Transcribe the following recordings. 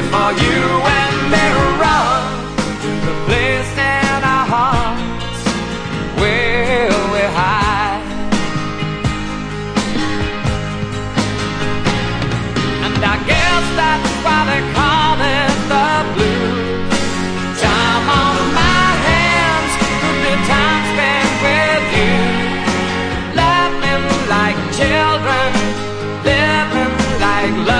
Before you and me the place in our hearts where we hide. And I guess that's why they call it the blues. Time on my hands time spent with you. Like children, living like lovers,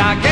And I